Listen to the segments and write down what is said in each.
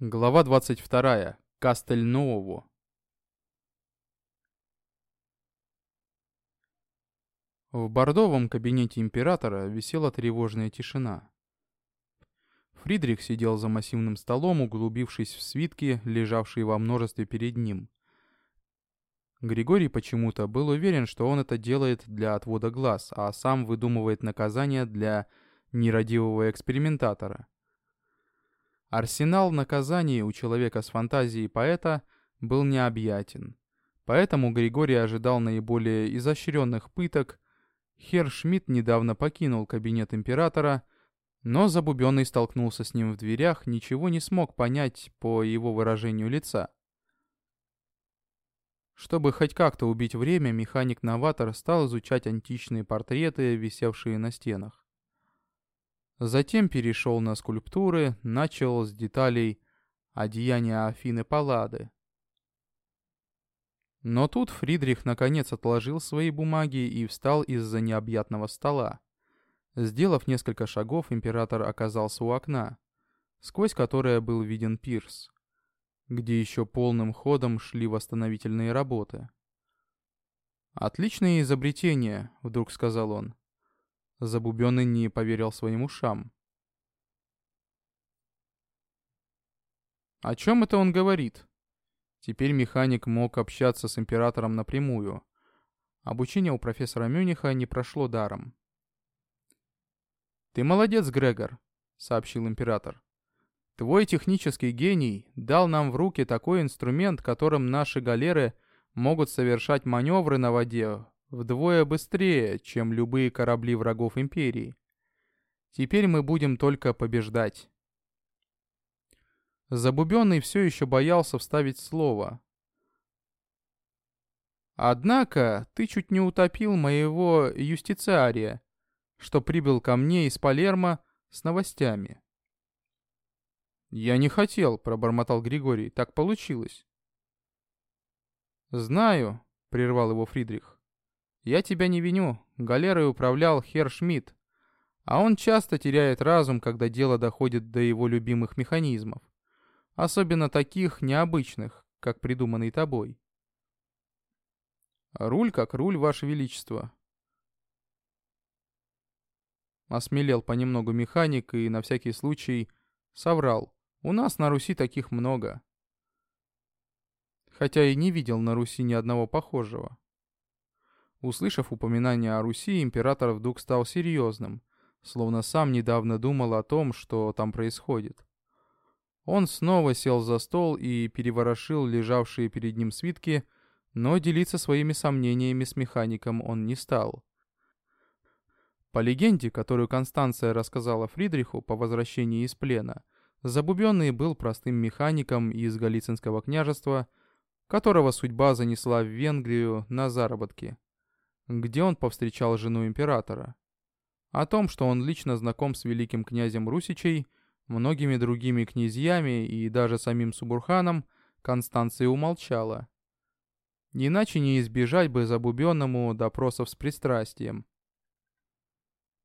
Глава 22. Кастельново. В бордовом кабинете императора висела тревожная тишина. Фридрих сидел за массивным столом, углубившись в свитки, лежавшие во множестве перед ним. Григорий почему-то был уверен, что он это делает для отвода глаз, а сам выдумывает наказание для нерадивого экспериментатора. Арсенал наказаний у человека с фантазией поэта был необъятен. Поэтому Григорий ожидал наиболее изощренных пыток. Хер Шмидт недавно покинул кабинет императора, но Забубенный столкнулся с ним в дверях, ничего не смог понять по его выражению лица. Чтобы хоть как-то убить время, механик-новатор стал изучать античные портреты, висевшие на стенах. Затем перешел на скульптуры, начал с деталей одеяния Афины Паллады. Но тут Фридрих наконец отложил свои бумаги и встал из-за необъятного стола. Сделав несколько шагов, император оказался у окна, сквозь которое был виден пирс, где еще полным ходом шли восстановительные работы. «Отличное изобретение», — вдруг сказал он. Забубенный не поверил своим ушам. О чем это он говорит? Теперь механик мог общаться с императором напрямую. Обучение у профессора Мюниха не прошло даром. «Ты молодец, Грегор», — сообщил император. «Твой технический гений дал нам в руки такой инструмент, которым наши галеры могут совершать маневры на воде вдвое быстрее, чем любые корабли врагов Империи. Теперь мы будем только побеждать. Забубенный все еще боялся вставить слово. Однако ты чуть не утопил моего юстициария, что прибыл ко мне из Палермо с новостями. «Я не хотел», — пробормотал Григорий, — «так получилось». «Знаю», — прервал его Фридрих. Я тебя не виню, галерой управлял Хер Шмидт, а он часто теряет разум, когда дело доходит до его любимых механизмов. Особенно таких необычных, как придуманный тобой. Руль как руль, Ваше Величество. Осмелел понемногу механик и на всякий случай соврал. У нас на Руси таких много. Хотя и не видел на Руси ни одного похожего. Услышав упоминание о Руси, император вдруг стал серьезным, словно сам недавно думал о том, что там происходит. Он снова сел за стол и переворошил лежавшие перед ним свитки, но делиться своими сомнениями с механиком он не стал. По легенде, которую Констанция рассказала Фридриху по возвращении из плена, Забубенный был простым механиком из Голицынского княжества, которого судьба занесла в Венгрию на заработки где он повстречал жену императора. О том, что он лично знаком с великим князем Русичей, многими другими князьями и даже самим Субурханом, Констанция умолчала. Иначе не избежать бы забубенному допросов с пристрастием.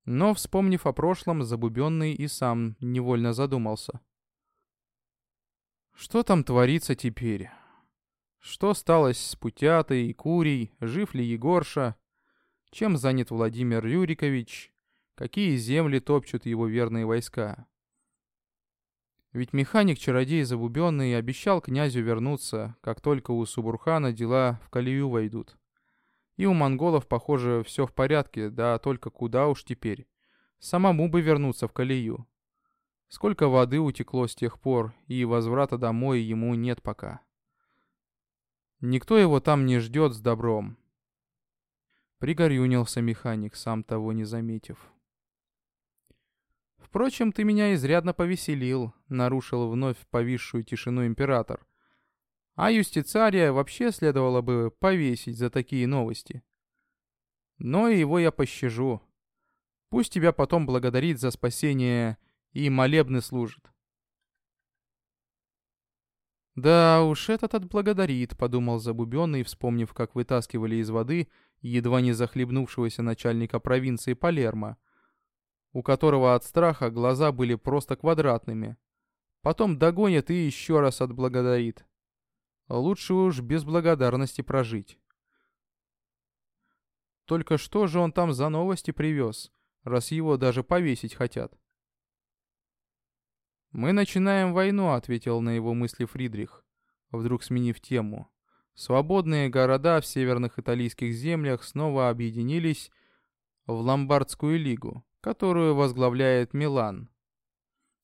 Но, вспомнив о прошлом, забубенный и сам невольно задумался. Что там творится теперь? Что сталось с Путятой и Курей? Жив ли Егорша? Чем занят Владимир Юрикович? Какие земли топчут его верные войска? Ведь механик-чародей Забубенный обещал князю вернуться, как только у Субурхана дела в колею войдут. И у монголов, похоже, все в порядке, да только куда уж теперь. Самому бы вернуться в колею. Сколько воды утекло с тех пор, и возврата домой ему нет пока. Никто его там не ждет с добром, Пригорюнился механик, сам того не заметив. «Впрочем, ты меня изрядно повеселил», — нарушил вновь повисшую тишину император. «А юстицария вообще следовало бы повесить за такие новости. Но его я пощажу. Пусть тебя потом благодарит за спасение и молебны служит». «Да уж, этот отблагодарит», — подумал Забубенный, вспомнив, как вытаскивали из воды едва не захлебнувшегося начальника провинции Палермо, у которого от страха глаза были просто квадратными. Потом догонит и еще раз отблагодарит. Лучше уж без благодарности прожить. Только что же он там за новости привез, раз его даже повесить хотят? «Мы начинаем войну», — ответил на его мысли Фридрих, вдруг сменив тему. Свободные города в северных италийских землях снова объединились в Ломбардскую лигу, которую возглавляет Милан.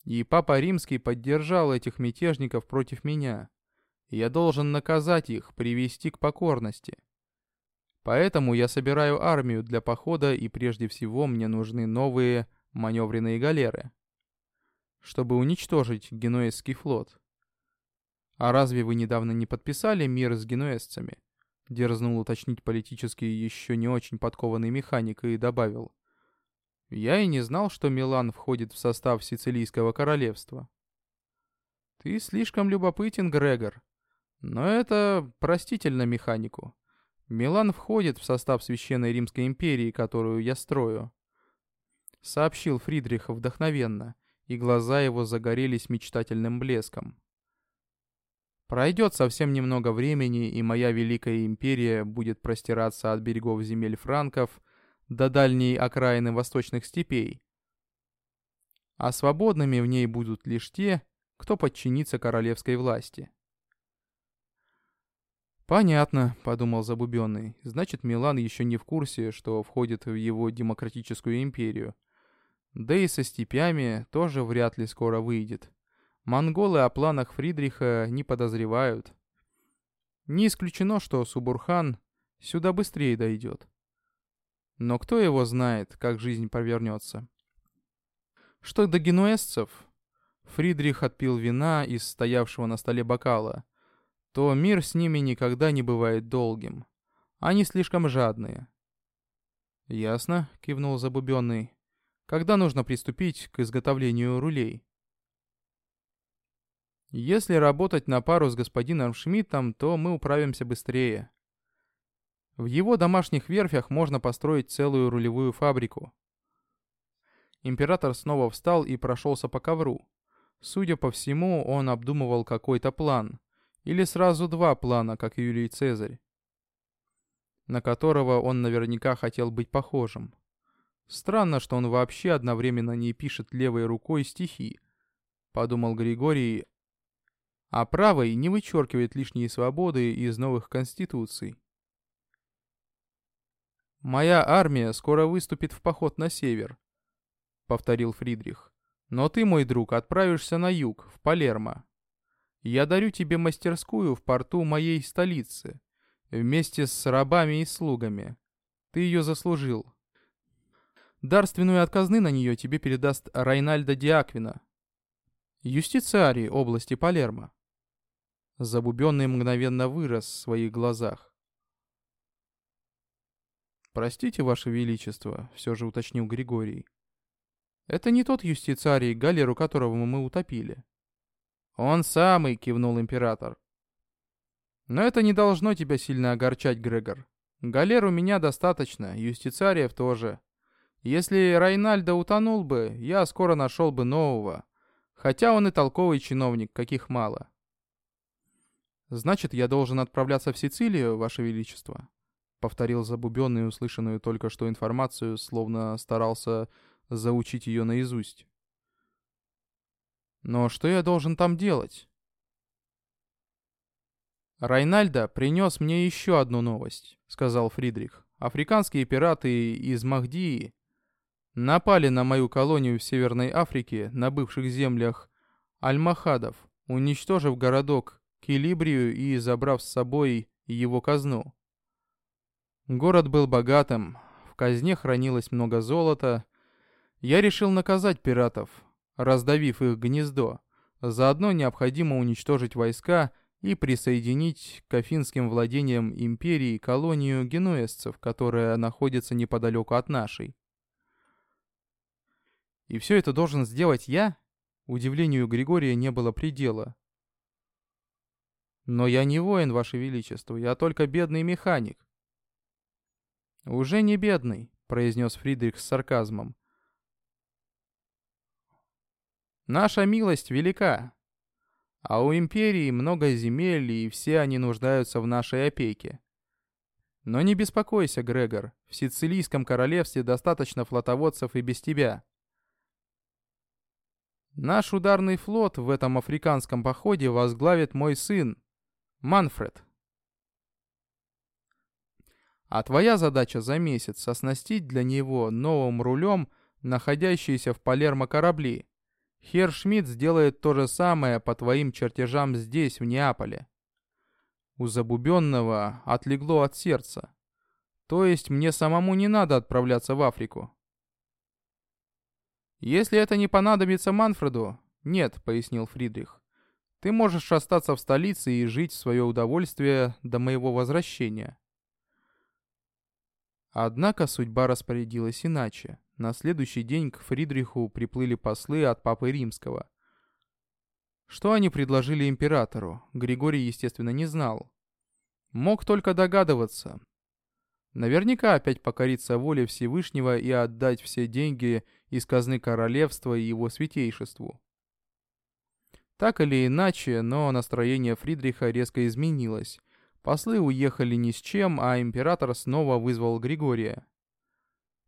И Папа Римский поддержал этих мятежников против меня. Я должен наказать их, привести к покорности. Поэтому я собираю армию для похода, и прежде всего мне нужны новые маневренные галеры, чтобы уничтожить генуэзский флот. А разве вы недавно не подписали мир с генуэзцами? Дерзнул уточнить политически еще не очень подкованный механик и добавил. Я и не знал, что Милан входит в состав Сицилийского королевства. Ты слишком любопытен, Грегор. Но это простительно механику. Милан входит в состав Священной Римской империи, которую я строю. Сообщил Фридрих вдохновенно, и глаза его загорелись мечтательным блеском. Пройдет совсем немного времени, и моя Великая Империя будет простираться от берегов земель франков до дальней окраины восточных степей. А свободными в ней будут лишь те, кто подчинится королевской власти. «Понятно», — подумал Забубенный. «Значит, Милан еще не в курсе, что входит в его демократическую империю. Да и со степями тоже вряд ли скоро выйдет. Монголы о планах Фридриха не подозревают. Не исключено, что Субурхан сюда быстрее дойдет. Но кто его знает, как жизнь повернется. Что до генуэзцев, Фридрих отпил вина из стоявшего на столе бокала — то мир с ними никогда не бывает долгим. Они слишком жадные. «Ясно», — кивнул Забубенный. «Когда нужно приступить к изготовлению рулей?» «Если работать на пару с господином Шмидтом, то мы управимся быстрее. В его домашних верфях можно построить целую рулевую фабрику». Император снова встал и прошелся по ковру. Судя по всему, он обдумывал какой-то план — или сразу два плана, как Юлий Цезарь, на которого он наверняка хотел быть похожим. Странно, что он вообще одновременно не пишет левой рукой стихи, подумал Григорий, а правой не вычеркивает лишние свободы из новых конституций. «Моя армия скоро выступит в поход на север», — повторил Фридрих. «Но ты, мой друг, отправишься на юг, в Палермо, я дарю тебе мастерскую в порту моей столицы, вместе с рабами и слугами. Ты ее заслужил. Дарственную отказны на нее тебе передаст Райнальдо Диаквина, юстициарий области Палермо. Забубенный мгновенно вырос в своих глазах. «Простите, Ваше Величество», — все же уточнил Григорий. «Это не тот юстициарий, галеру которого мы утопили. «Он самый», — кивнул император. «Но это не должно тебя сильно огорчать, Грегор. Галер у меня достаточно, юстициариев тоже. Если Райнальдо утонул бы, я скоро нашел бы нового. Хотя он и толковый чиновник, каких мало». «Значит, я должен отправляться в Сицилию, Ваше Величество?» Повторил забубенный услышанную только что информацию, словно старался заучить ее наизусть. Но что я должен там делать? «Райнальдо принес мне еще одну новость», — сказал Фридрих. «Африканские пираты из Махдии напали на мою колонию в Северной Африке на бывших землях Альмахадов, уничтожив городок Килибрию и забрав с собой его казну. Город был богатым, в казне хранилось много золота. Я решил наказать пиратов, раздавив их гнездо. Заодно необходимо уничтожить войска и присоединить к афинским владениям империи колонию генуэзцев, которая находится неподалеку от нашей. И все это должен сделать я? Удивлению Григория не было предела. Но я не воин, Ваше Величество, я только бедный механик. Уже не бедный, произнес Фридрих с сарказмом. Наша милость велика. А у империи много земель, и все они нуждаются в нашей опеке. Но не беспокойся, Грегор, в Сицилийском королевстве достаточно флотоводцев и без тебя. Наш ударный флот в этом африканском походе возглавит мой сын, Манфред. А твоя задача за месяц оснастить для него новым рулем находящиеся в Палермо корабли. Хер Шмидт сделает то же самое по твоим чертежам здесь, в Неаполе. У Забубенного отлегло от сердца. То есть мне самому не надо отправляться в Африку. Если это не понадобится Манфреду, нет, пояснил Фридрих. Ты можешь остаться в столице и жить в свое удовольствие до моего возвращения. Однако судьба распорядилась иначе. На следующий день к Фридриху приплыли послы от Папы Римского. Что они предложили императору, Григорий, естественно, не знал. Мог только догадываться. Наверняка опять покориться воле Всевышнего и отдать все деньги из казны королевства и его святейшеству. Так или иначе, но настроение Фридриха резко изменилось. Послы уехали ни с чем, а император снова вызвал Григория.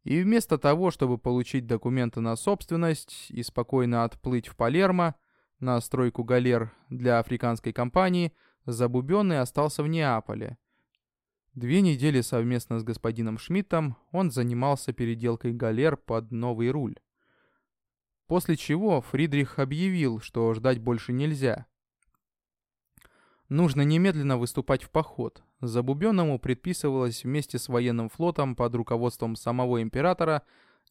И вместо того, чтобы получить документы на собственность и спокойно отплыть в Палермо на стройку галер для африканской компании, Забубенный остался в Неаполе. Две недели совместно с господином Шмидтом он занимался переделкой галер под новый руль. После чего Фридрих объявил, что ждать больше нельзя. Нужно немедленно выступать в поход. Забубенному предписывалось вместе с военным флотом под руководством самого императора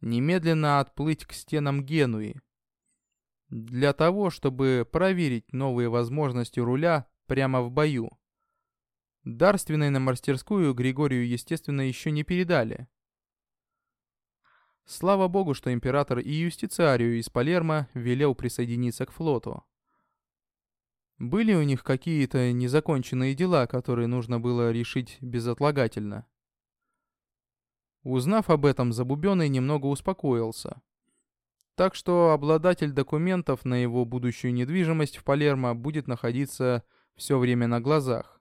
немедленно отплыть к стенам Генуи. Для того, чтобы проверить новые возможности руля прямо в бою. Дарственной на мастерскую Григорию, естественно, еще не передали. Слава богу, что император и юстициарию из Палермо велел присоединиться к флоту. Были у них какие-то незаконченные дела, которые нужно было решить безотлагательно. Узнав об этом, Забубенный немного успокоился. Так что обладатель документов на его будущую недвижимость в Палермо будет находиться все время на глазах.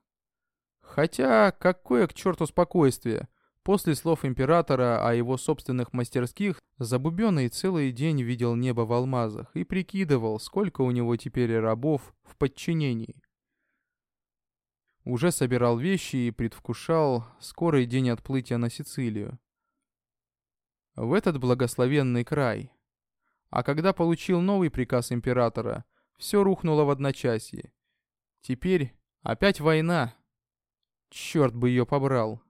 Хотя, какое к черту спокойствие – После слов императора о его собственных мастерских, Забубенный целый день видел небо в алмазах и прикидывал, сколько у него теперь рабов в подчинении. Уже собирал вещи и предвкушал скорый день отплытия на Сицилию. В этот благословенный край. А когда получил новый приказ императора, все рухнуло в одночасье. Теперь опять война. Черт бы ее побрал.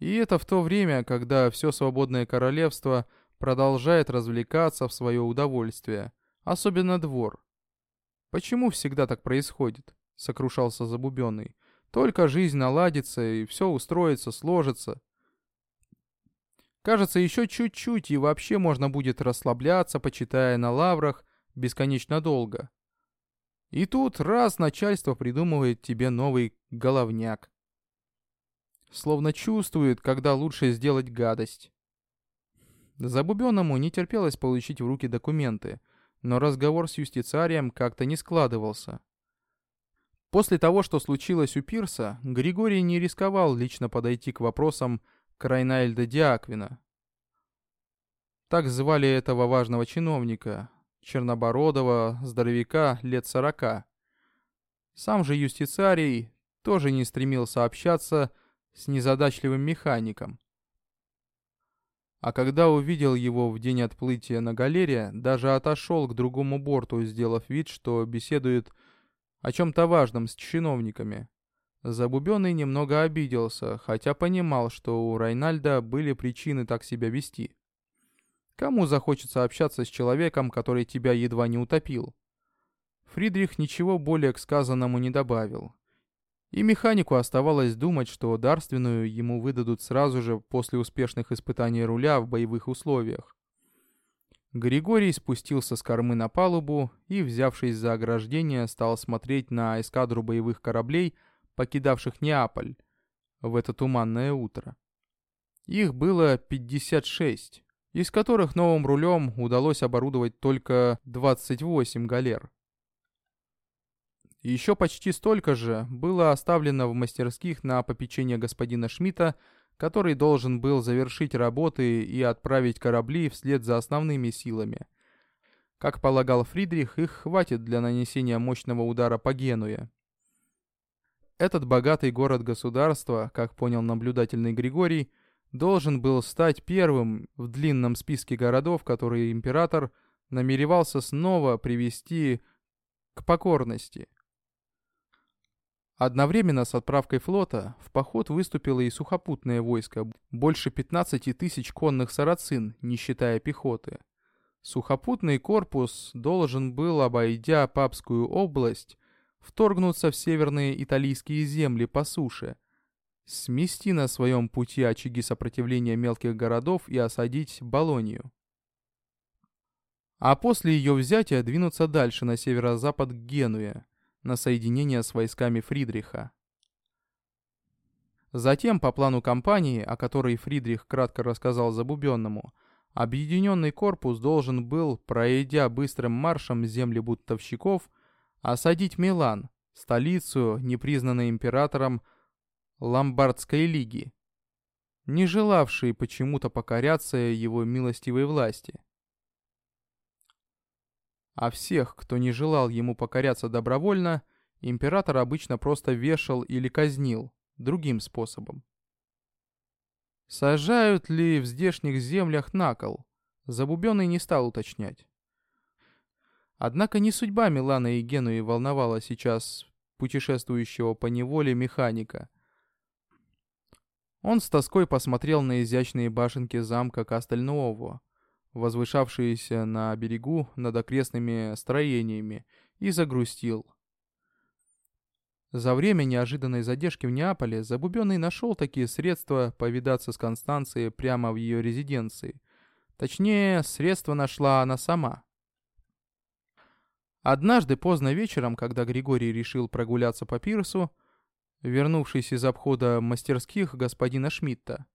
И это в то время, когда все свободное королевство продолжает развлекаться в свое удовольствие, особенно двор. «Почему всегда так происходит?» — сокрушался Забубенный. «Только жизнь наладится, и все устроится, сложится. Кажется, еще чуть-чуть, и вообще можно будет расслабляться, почитая на лаврах бесконечно долго. И тут раз начальство придумывает тебе новый головняк словно чувствует, когда лучше сделать гадость. Забубенному не терпелось получить в руки документы, но разговор с юстициарием как-то не складывался. После того, что случилось у Пирса, Григорий не рисковал лично подойти к вопросам Крайнальда Диаквина. Так звали этого важного чиновника, чернобородого, здоровяка лет сорока. Сам же юстициарий тоже не стремился общаться с незадачливым механиком. А когда увидел его в день отплытия на галере, даже отошел к другому борту, сделав вид, что беседует о чем-то важном с чиновниками. Забубенный немного обиделся, хотя понимал, что у Райнальда были причины так себя вести. Кому захочется общаться с человеком, который тебя едва не утопил? Фридрих ничего более к сказанному не добавил. И механику оставалось думать, что дарственную ему выдадут сразу же после успешных испытаний руля в боевых условиях. Григорий спустился с кормы на палубу и, взявшись за ограждение, стал смотреть на эскадру боевых кораблей, покидавших Неаполь в это туманное утро. Их было 56, из которых новым рулем удалось оборудовать только 28 галер. Еще почти столько же было оставлено в мастерских на попечение господина Шмидта, который должен был завершить работы и отправить корабли вслед за основными силами. Как полагал Фридрих, их хватит для нанесения мощного удара по Генуе. Этот богатый город-государство, как понял наблюдательный Григорий, должен был стать первым в длинном списке городов, которые император намеревался снова привести к покорности. Одновременно с отправкой флота в поход выступило и сухопутное войско, больше 15 тысяч конных сарацин, не считая пехоты. Сухопутный корпус должен был, обойдя Папскую область, вторгнуться в северные италийские земли по суше, смести на своем пути очаги сопротивления мелких городов и осадить Болонию. А после ее взятия двинуться дальше на северо-запад к Генуе, на соединение с войсками Фридриха. Затем, по плану кампании, о которой Фридрих кратко рассказал Забубенному, объединенный корпус должен был, пройдя быстрым маршем земли бутовщиков, осадить Милан, столицу, непризнанной императором Ломбардской лиги, не желавшей почему-то покоряться его милостивой власти а всех, кто не желал ему покоряться добровольно, император обычно просто вешал или казнил, другим способом. Сажают ли в здешних землях на кол? Забубенный не стал уточнять. Однако не судьба Милана и Генуи волновала сейчас путешествующего по неволе механика. Он с тоской посмотрел на изящные башенки замка Кастельнуово, возвышавшиеся на берегу над окрестными строениями, и загрустил. За время неожиданной задержки в Неаполе Забубенный нашел такие средства повидаться с Констанцией прямо в ее резиденции. Точнее, средства нашла она сама. Однажды поздно вечером, когда Григорий решил прогуляться по пирсу, вернувшись из обхода мастерских господина Шмидта,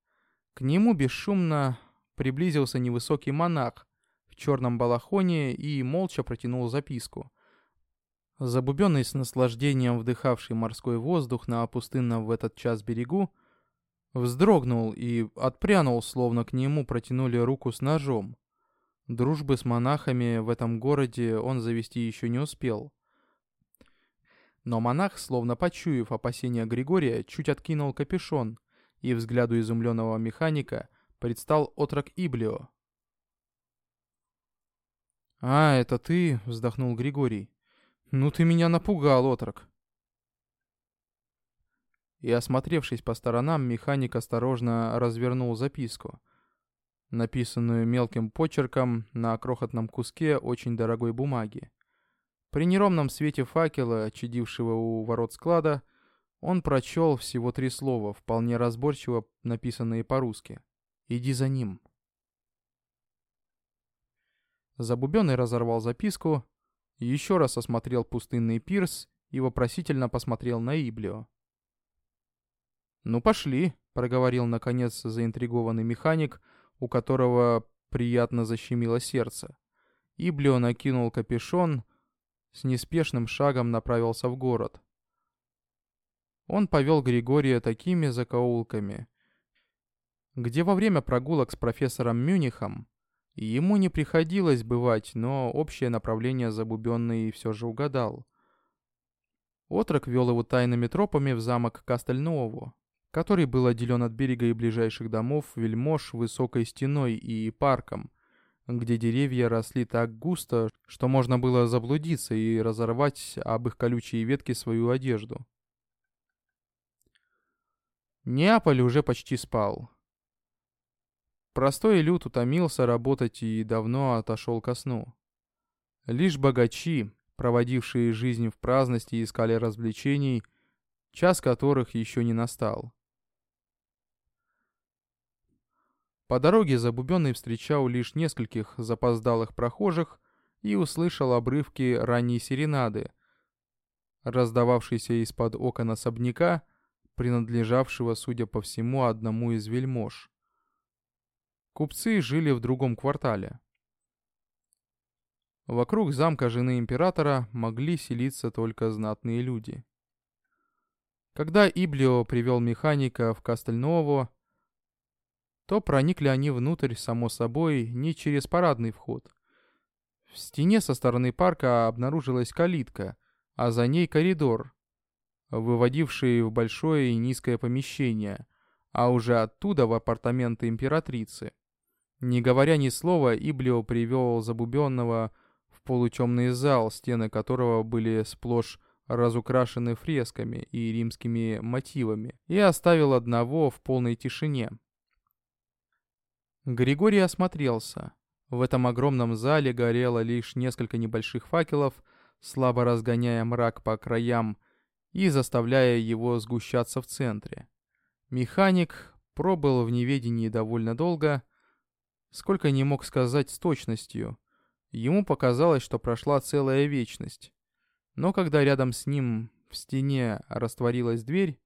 к нему бесшумно приблизился невысокий монах в черном балахоне и молча протянул записку. Забубенный с наслаждением вдыхавший морской воздух на пустынном в этот час берегу, вздрогнул и отпрянул, словно к нему протянули руку с ножом. Дружбы с монахами в этом городе он завести еще не успел. Но монах, словно почуяв опасения Григория, чуть откинул капюшон, и взгляду изумленного механика предстал отрок Иблио. «А, это ты?» — вздохнул Григорий. «Ну ты меня напугал, отрок!» И, осмотревшись по сторонам, механик осторожно развернул записку, написанную мелким почерком на крохотном куске очень дорогой бумаги. При неровном свете факела, чадившего у ворот склада, он прочел всего три слова, вполне разборчиво написанные по-русски. Иди за ним. Забубенный разорвал записку, еще раз осмотрел пустынный пирс и вопросительно посмотрел на Иблио. «Ну пошли», — проговорил наконец заинтригованный механик, у которого приятно защемило сердце. Иблио накинул капюшон, с неспешным шагом направился в город. Он повел Григория такими закоулками, где во время прогулок с профессором Мюнихом ему не приходилось бывать, но общее направление забубенный все же угадал. Отрок вел его тайными тропами в замок Кастельнову, который был отделен от берега и ближайших домов вельмож высокой стеной и парком, где деревья росли так густо, что можно было заблудиться и разорвать об их колючие ветки свою одежду. Неаполь уже почти спал. Простой люд утомился работать и давно отошел ко сну. Лишь богачи, проводившие жизнь в праздности, искали развлечений, час которых еще не настал. По дороге Забубенный встречал лишь нескольких запоздалых прохожих и услышал обрывки ранней серенады, раздававшейся из-под окон особняка, принадлежавшего, судя по всему, одному из вельмож. Купцы жили в другом квартале. Вокруг замка жены императора могли селиться только знатные люди. Когда Иблио привел механика в Кастельново, то проникли они внутрь, само собой, не через парадный вход. В стене со стороны парка обнаружилась калитка, а за ней коридор, выводивший в большое и низкое помещение, а уже оттуда в апартаменты императрицы. Не говоря ни слова, Иблио привел Забубенного в полутемный зал, стены которого были сплошь разукрашены фресками и римскими мотивами, и оставил одного в полной тишине. Григорий осмотрелся. В этом огромном зале горело лишь несколько небольших факелов, слабо разгоняя мрак по краям и заставляя его сгущаться в центре. Механик пробыл в неведении довольно долго, сколько не мог сказать с точностью. Ему показалось, что прошла целая вечность. Но когда рядом с ним в стене растворилась дверь,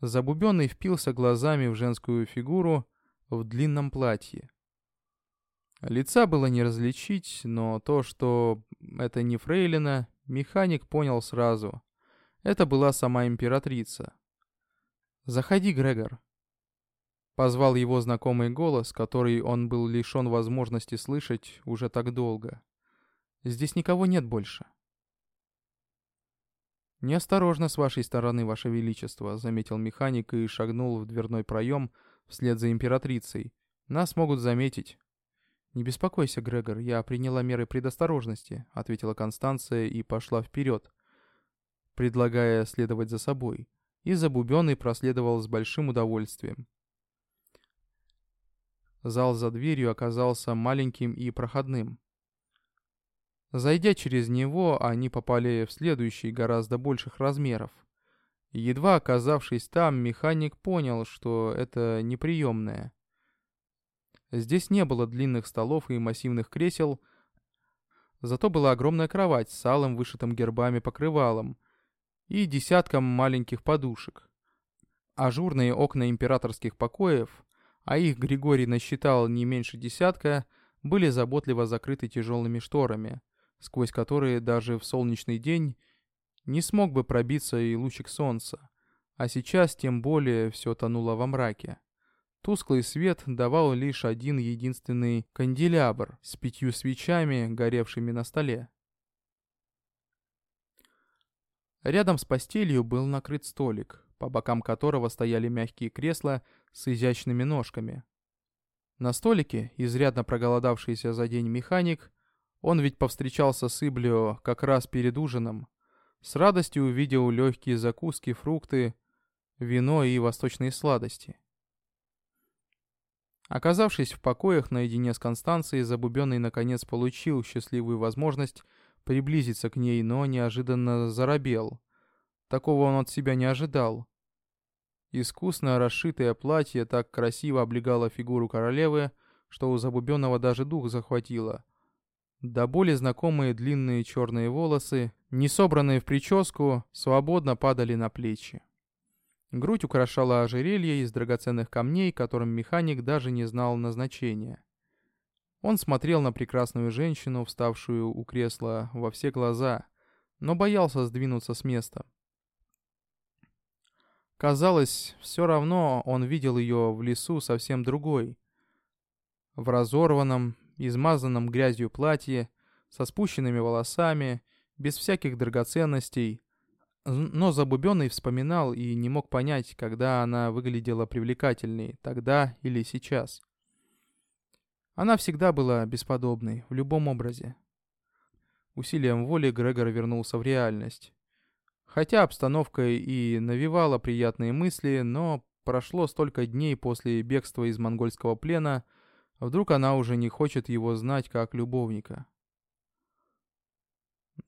Забубенный впился глазами в женскую фигуру в длинном платье. Лица было не различить, но то, что это не фрейлина, механик понял сразу. Это была сама императрица. «Заходи, Грегор», — позвал его знакомый голос, который он был лишен возможности слышать уже так долго. Здесь никого нет больше». «Неосторожно с вашей стороны, ваше величество», — заметил механик и шагнул в дверной проем вслед за императрицей. «Нас могут заметить». «Не беспокойся, Грегор, я приняла меры предосторожности», — ответила Констанция и пошла вперед, предлагая следовать за собой. И Забубенный проследовал с большим удовольствием. Зал за дверью оказался маленьким и проходным. Зайдя через него, они попали в следующий, гораздо больших размеров. Едва оказавшись там, механик понял, что это неприемное. Здесь не было длинных столов и массивных кресел, зато была огромная кровать с алым вышитым гербами покрывалом и десятком маленьких подушек. Ажурные окна императорских покоев, а их Григорий насчитал не меньше десятка, были заботливо закрыты тяжелыми шторами сквозь которые даже в солнечный день не смог бы пробиться и лучик солнца, а сейчас тем более все тонуло во мраке. Тусклый свет давал лишь один единственный канделябр с пятью свечами, горевшими на столе. Рядом с постелью был накрыт столик, по бокам которого стояли мягкие кресла с изящными ножками. На столике, изрядно проголодавшийся за день механик, он ведь повстречался с Иблио как раз перед ужином. С радостью увидел легкие закуски, фрукты, вино и восточные сладости. Оказавшись в покоях наедине с Констанцией, Забубенный наконец получил счастливую возможность приблизиться к ней, но неожиданно заробел. Такого он от себя не ожидал. Искусно расшитое платье так красиво облегало фигуру королевы, что у Забубенного даже дух захватило. До боли знакомые длинные черные волосы, не собранные в прическу, свободно падали на плечи. Грудь украшала ожерелье из драгоценных камней, которым механик даже не знал назначения. Он смотрел на прекрасную женщину, вставшую у кресла во все глаза, но боялся сдвинуться с места. Казалось, все равно он видел ее в лесу совсем другой. В разорванном, измазанном грязью платье, со спущенными волосами, без всяких драгоценностей. Но Забубенный вспоминал и не мог понять, когда она выглядела привлекательней, тогда или сейчас. Она всегда была бесподобной, в любом образе. Усилием воли Грегор вернулся в реальность. Хотя обстановка и навевала приятные мысли, но прошло столько дней после бегства из монгольского плена — Вдруг она уже не хочет его знать как любовника.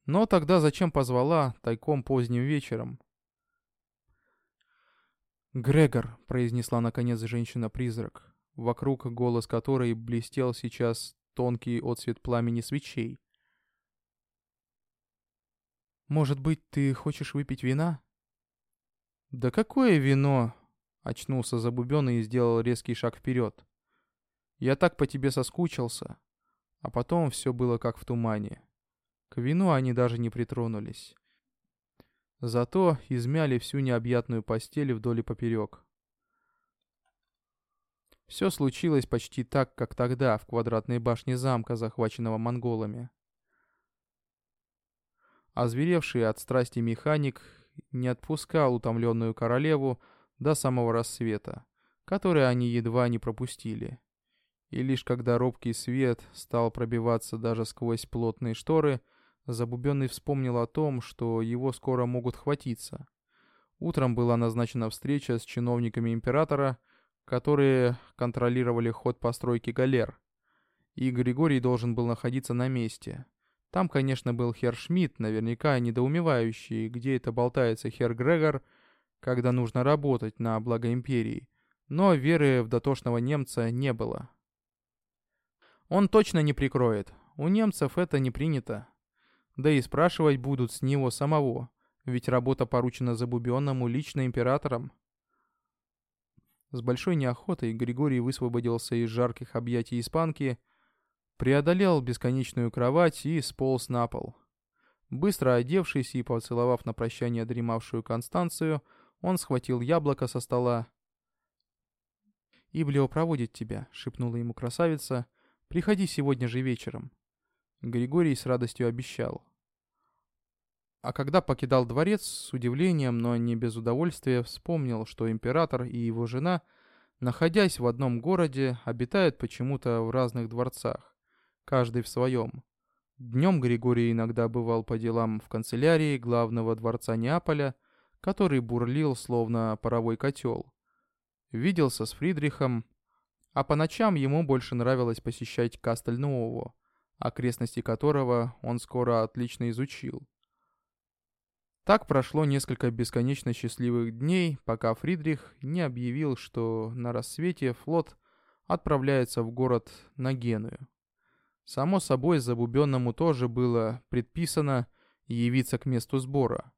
Но тогда зачем позвала тайком поздним вечером? «Грегор», — произнесла наконец женщина-призрак, вокруг голос которой блестел сейчас тонкий отсвет пламени свечей. «Может быть, ты хочешь выпить вина?» «Да какое вино?» — очнулся Забубенный и сделал резкий шаг вперед. Я так по тебе соскучился. А потом все было как в тумане. К вину они даже не притронулись. Зато измяли всю необъятную постель вдоль и поперек. Все случилось почти так, как тогда, в квадратной башне замка, захваченного монголами. Озверевший от страсти механик не отпускал утомленную королеву до самого рассвета, который они едва не пропустили. И лишь когда робкий свет стал пробиваться даже сквозь плотные шторы, Забубенный вспомнил о том, что его скоро могут хватиться. Утром была назначена встреча с чиновниками императора, которые контролировали ход постройки галер. И Григорий должен был находиться на месте. Там, конечно, был хер Шмидт, наверняка недоумевающий, где это болтается хер Грегор, когда нужно работать на благо империи. Но веры в дотошного немца не было. Он точно не прикроет. У немцев это не принято. Да и спрашивать будут с него самого, ведь работа поручена Забубенному лично императором. С большой неохотой Григорий высвободился из жарких объятий испанки, преодолел бесконечную кровать и сполз на пол. Быстро одевшись и поцеловав на прощание дремавшую Констанцию, он схватил яблоко со стола. «Иблио проводит тебя», — шепнула ему красавица. «Приходи сегодня же вечером». Григорий с радостью обещал. А когда покидал дворец, с удивлением, но не без удовольствия, вспомнил, что император и его жена, находясь в одном городе, обитают почему-то в разных дворцах, каждый в своем. Днем Григорий иногда бывал по делам в канцелярии главного дворца Неаполя, который бурлил словно паровой котел. Виделся с Фридрихом, а по ночам ему больше нравилось посещать Кастель Нового, окрестности которого он скоро отлично изучил. Так прошло несколько бесконечно счастливых дней, пока Фридрих не объявил, что на рассвете флот отправляется в город на Геную. Само собой, Забубенному тоже было предписано явиться к месту сбора.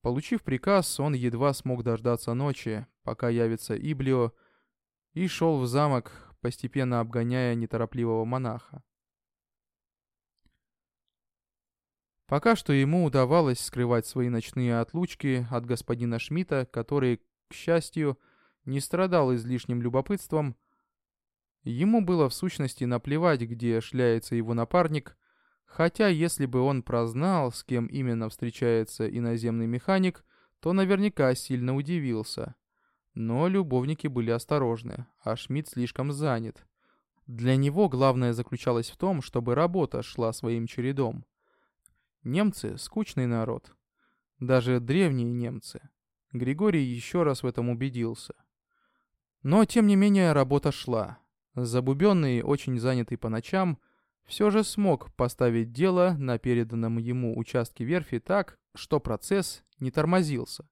Получив приказ, он едва смог дождаться ночи, пока явится Иблио, и шел в замок, постепенно обгоняя неторопливого монаха. Пока что ему удавалось скрывать свои ночные отлучки от господина Шмидта, который, к счастью, не страдал излишним любопытством. Ему было в сущности наплевать, где шляется его напарник, хотя если бы он прознал, с кем именно встречается иноземный механик, то наверняка сильно удивился. Но любовники были осторожны, а Шмидт слишком занят. Для него главное заключалось в том, чтобы работа шла своим чередом. Немцы — скучный народ. Даже древние немцы. Григорий еще раз в этом убедился. Но, тем не менее, работа шла. Забубенный, очень занятый по ночам, все же смог поставить дело на переданном ему участке верфи так, что процесс не тормозился.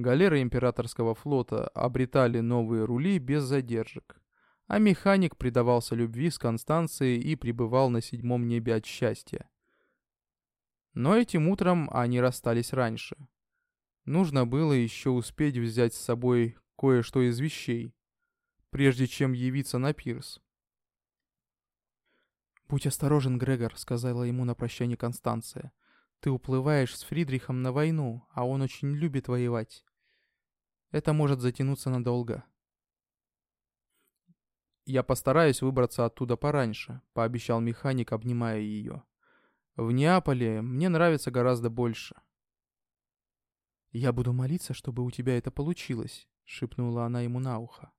Галеры императорского флота обретали новые рули без задержек, а механик предавался любви с Констанцией и пребывал на седьмом небе от счастья. Но этим утром они расстались раньше. Нужно было еще успеть взять с собой кое-что из вещей, прежде чем явиться на пирс. «Будь осторожен, Грегор», — сказала ему на прощание Констанция. «Ты уплываешь с Фридрихом на войну, а он очень любит воевать. Это может затянуться надолго». «Я постараюсь выбраться оттуда пораньше», — пообещал механик, обнимая ее. В Неаполе мне нравится гораздо больше. «Я буду молиться, чтобы у тебя это получилось», — шепнула она ему на ухо.